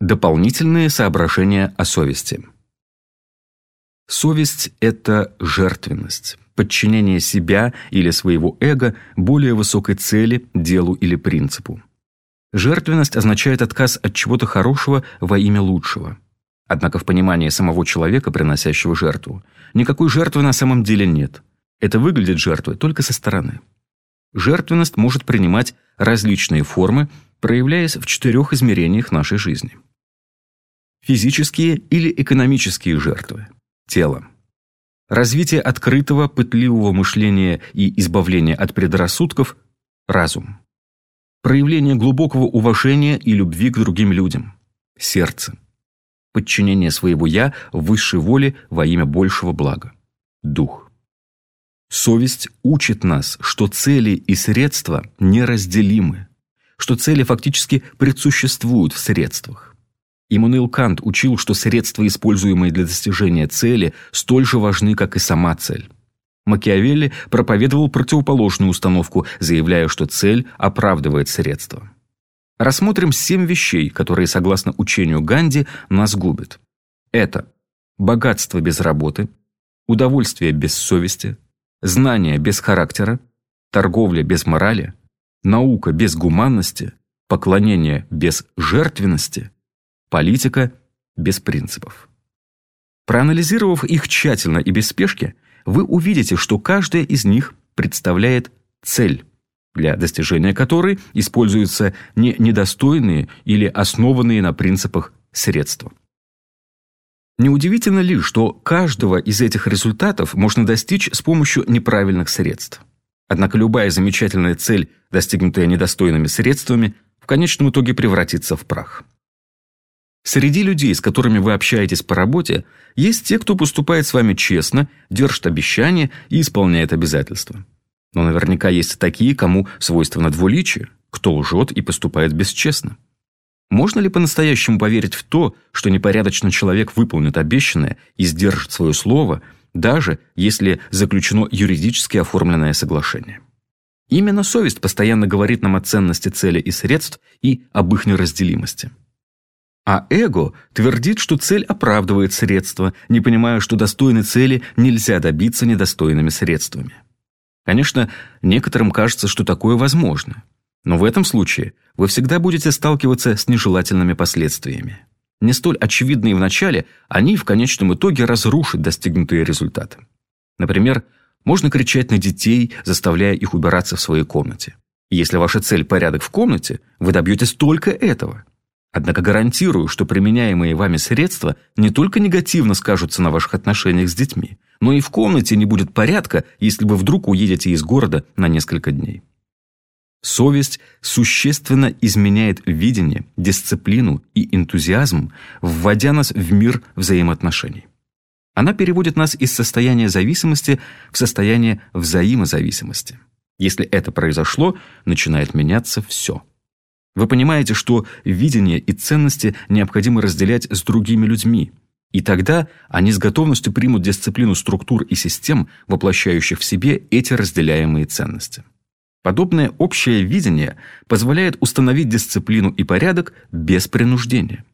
Дополнительные соображения о совести. Совесть – это жертвенность, подчинение себя или своего эго более высокой цели, делу или принципу. Жертвенность означает отказ от чего-то хорошего во имя лучшего. Однако в понимании самого человека, приносящего жертву, никакой жертвы на самом деле нет. Это выглядит жертвой только со стороны. Жертвенность может принимать различные формы, проявляясь в четырех измерениях нашей жизни. Физические или экономические жертвы. Тело. Развитие открытого, пытливого мышления и избавление от предрассудков – разум. Проявление глубокого уважения и любви к другим людям – сердце. Подчинение своего «я» высшей воле во имя большего блага – дух. Совесть учит нас, что цели и средства неразделимы, что цели фактически предсуществуют в средствах. Иммануил Кант учил, что средства, используемые для достижения цели, столь же важны, как и сама цель. Макиавелли проповедовал противоположную установку, заявляя, что цель оправдывает средства. Рассмотрим семь вещей, которые, согласно учению Ганди, нас губят. Это богатство без работы, удовольствие без совести, знание без характера, торговля без морали, наука без гуманности, поклонение без жертвенности, политика без принципов. Проанализировав их тщательно и без спешки, вы увидите, что каждая из них представляет цель, для достижения которой используются не недостойные или основанные на принципах средства. Неудивительно ли, что каждого из этих результатов можно достичь с помощью неправильных средств? Однако любая замечательная цель, достигнутая недостойными средствами, в конечном итоге превратится в прах. Среди людей, с которыми вы общаетесь по работе, есть те, кто поступает с вами честно, держит обещания и исполняет обязательства. Но наверняка есть такие, кому свойственно двуличие, кто лжет и поступает бесчестно. Можно ли по-настоящему поверить в то, что непорядочный человек выполнит обещанное и сдержит свое слово, даже если заключено юридически оформленное соглашение? Именно совесть постоянно говорит нам о ценности цели и средств и об их неразделимости. А эго твердит, что цель оправдывает средства, не понимая, что достойной цели нельзя добиться недостойными средствами. Конечно, некоторым кажется, что такое возможно. Но в этом случае вы всегда будете сталкиваться с нежелательными последствиями. Не столь очевидные в начале, они в конечном итоге разрушат достигнутые результаты. Например, можно кричать на детей, заставляя их убираться в своей комнате. если ваша цель – порядок в комнате, вы добьетесь только этого – Однако гарантирую, что применяемые вами средства не только негативно скажутся на ваших отношениях с детьми, но и в комнате не будет порядка, если вы вдруг уедете из города на несколько дней. Совесть существенно изменяет видение, дисциплину и энтузиазм, вводя нас в мир взаимоотношений. Она переводит нас из состояния зависимости в состояние взаимозависимости. Если это произошло, начинает меняться все – вы понимаете, что видение и ценности необходимо разделять с другими людьми. И тогда они с готовностью примут дисциплину структур и систем, воплощающих в себе эти разделяемые ценности. Подобное общее видение позволяет установить дисциплину и порядок без принуждения.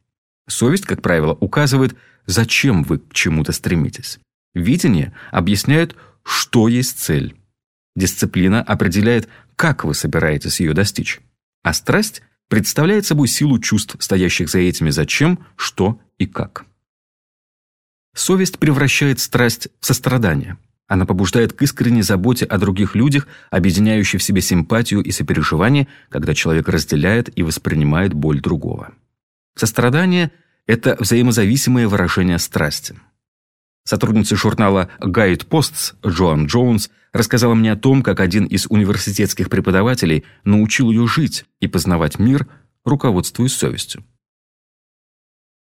Совесть, как правило, указывает, зачем вы к чему-то стремитесь. Видение объясняет, что есть цель. Дисциплина определяет, как вы собираетесь ее достичь. А страсть представляет собой силу чувств, стоящих за этими зачем, что и как. Совесть превращает страсть в сострадание. Она побуждает к искренней заботе о других людях, объединяющей в себе симпатию и сопереживание, когда человек разделяет и воспринимает боль другого. Сострадание – это взаимозависимое выражение страсти. Сотрудница журнала Guide Posts Джоан Джонс рассказала мне о том, как один из университетских преподавателей научил ее жить и познавать мир, руководствуясь совестью.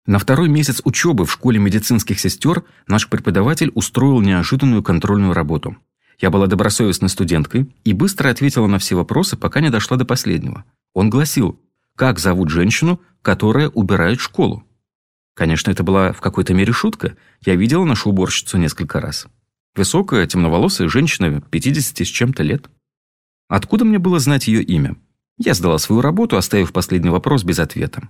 На второй месяц учебы в школе медицинских сестер наш преподаватель устроил неожиданную контрольную работу. Я была добросовестной студенткой и быстро ответила на все вопросы, пока не дошла до последнего. Он гласил, как зовут женщину, которая убирает школу. Конечно, это была в какой-то мере шутка. Я видела нашу уборщицу несколько раз. Высокая, темноволосая женщина, 50 с чем-то лет. Откуда мне было знать ее имя? Я сдала свою работу, оставив последний вопрос без ответа.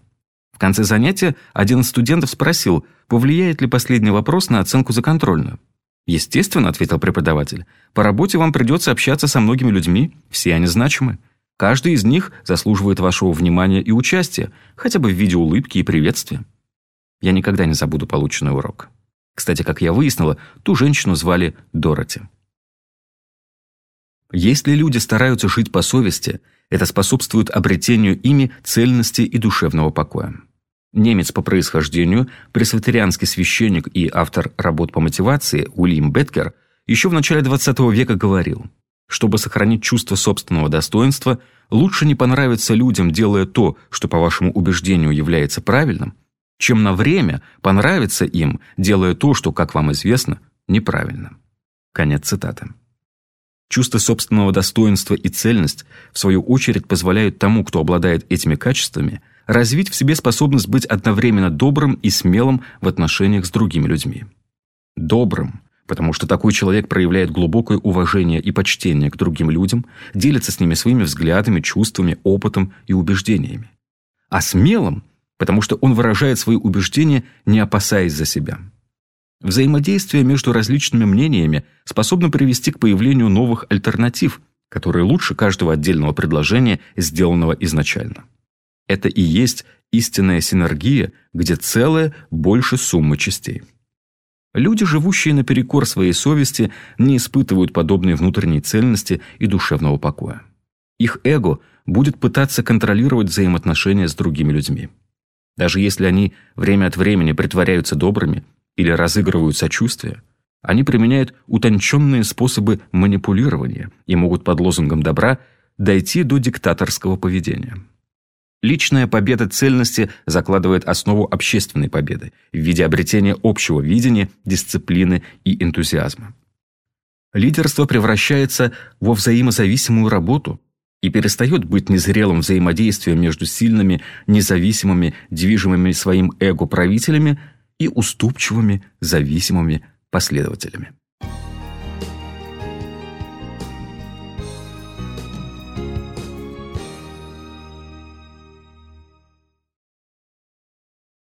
Конце занятия один из студентов спросил, повлияет ли последний вопрос на оценку за контрольную. «Естественно», — ответил преподаватель, «по работе вам придется общаться со многими людьми, все они значимы. Каждый из них заслуживает вашего внимания и участия, хотя бы в виде улыбки и приветствия». Я никогда не забуду полученный урок. Кстати, как я выяснила, ту женщину звали Дороти. Если люди стараются жить по совести, это способствует обретению ими цельности и душевного покоя. Немец по происхождению, пресвитерианский священник и автор работ по мотивации Уильям Беткер еще в начале XX века говорил, чтобы сохранить чувство собственного достоинства, лучше не понравиться людям, делая то, что по вашему убеждению является правильным, чем на время понравиться им, делая то, что, как вам известно, неправильно. Конец цитаты. Чувство собственного достоинства и цельность, в свою очередь, позволяют тому, кто обладает этими качествами, развить в себе способность быть одновременно добрым и смелым в отношениях с другими людьми. Добрым, потому что такой человек проявляет глубокое уважение и почтение к другим людям, делится с ними своими взглядами, чувствами, опытом и убеждениями. А смелым, потому что он выражает свои убеждения, не опасаясь за себя. Взаимодействие между различными мнениями способно привести к появлению новых альтернатив, которые лучше каждого отдельного предложения, сделанного изначально. Это и есть истинная синергия, где целое больше суммы частей. Люди, живущие наперекор своей совести, не испытывают подобной внутренней цельности и душевного покоя. Их эго будет пытаться контролировать взаимоотношения с другими людьми. Даже если они время от времени притворяются добрыми, или разыгрывают сочувствие, они применяют утонченные способы манипулирования и могут под лозунгом добра дойти до диктаторского поведения. Личная победа цельности закладывает основу общественной победы в виде обретения общего видения, дисциплины и энтузиазма. Лидерство превращается во взаимозависимую работу и перестает быть незрелым взаимодействием между сильными, независимыми, движимыми своим эго правителями и уступчивыми, зависимыми последователями.